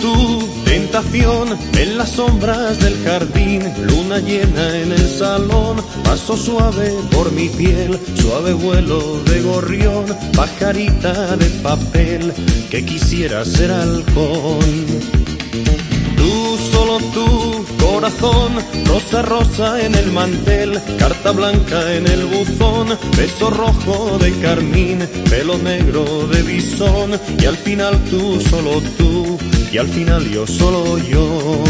tú, tentación. En las sombras del jardín, luna llena en el salón, paso suave por mi piel, suave vuelo de gorrión, pajarita de papel que quisiera ser halcón. Tú, solo tú, corazón, rosa rosa en el mantel, carta blanca en el buzón, beso rojo de carmín, pelo negro de bisón, y al final tú, solo tú, y al final yo, solo yo.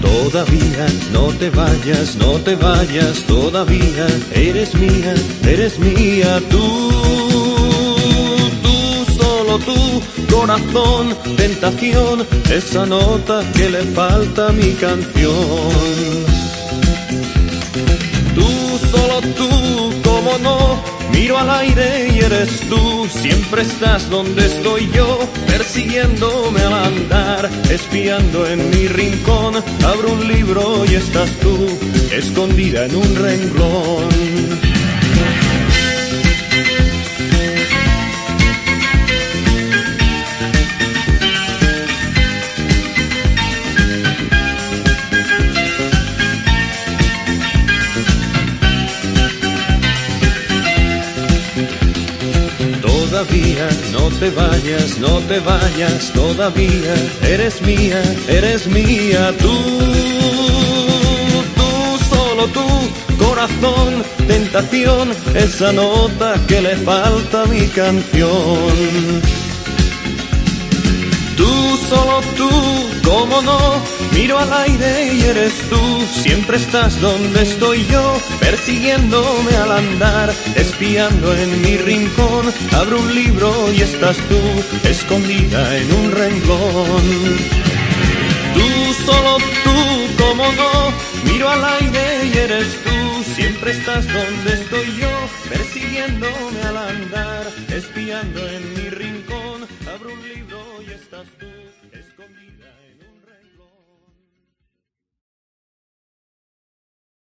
Todavía no te vayas, no te vayas, todavía eres mía, eres mía, tú, tú, solo tú, corazón, tentación, esa nota que le falta a mi canción. Miro al aire y eres tú, siempre estás donde estoy yo, persiguiéndome al andar, espiando en mi rincón, abro un libro y estás tú, escondida en un renglón. Todavía. No te vayas, no te vayas, todavía. Eres mía, eres mía, tú, tú, solo tú, corazón, tentación, esa nota que le falta a mi canción. Tú, solo tú, cómo no, miro al aire y eres tú, siempre estás donde estoy yo, persiguiéndome al andar, espiando en mi rincón, abro un libro y estás tú, escondida en un renglón. Tú, solo tú, cómo no, miro al aire y eres tú, siempre estás donde estoy yo, persiguiéndome al andar, espiando en mi.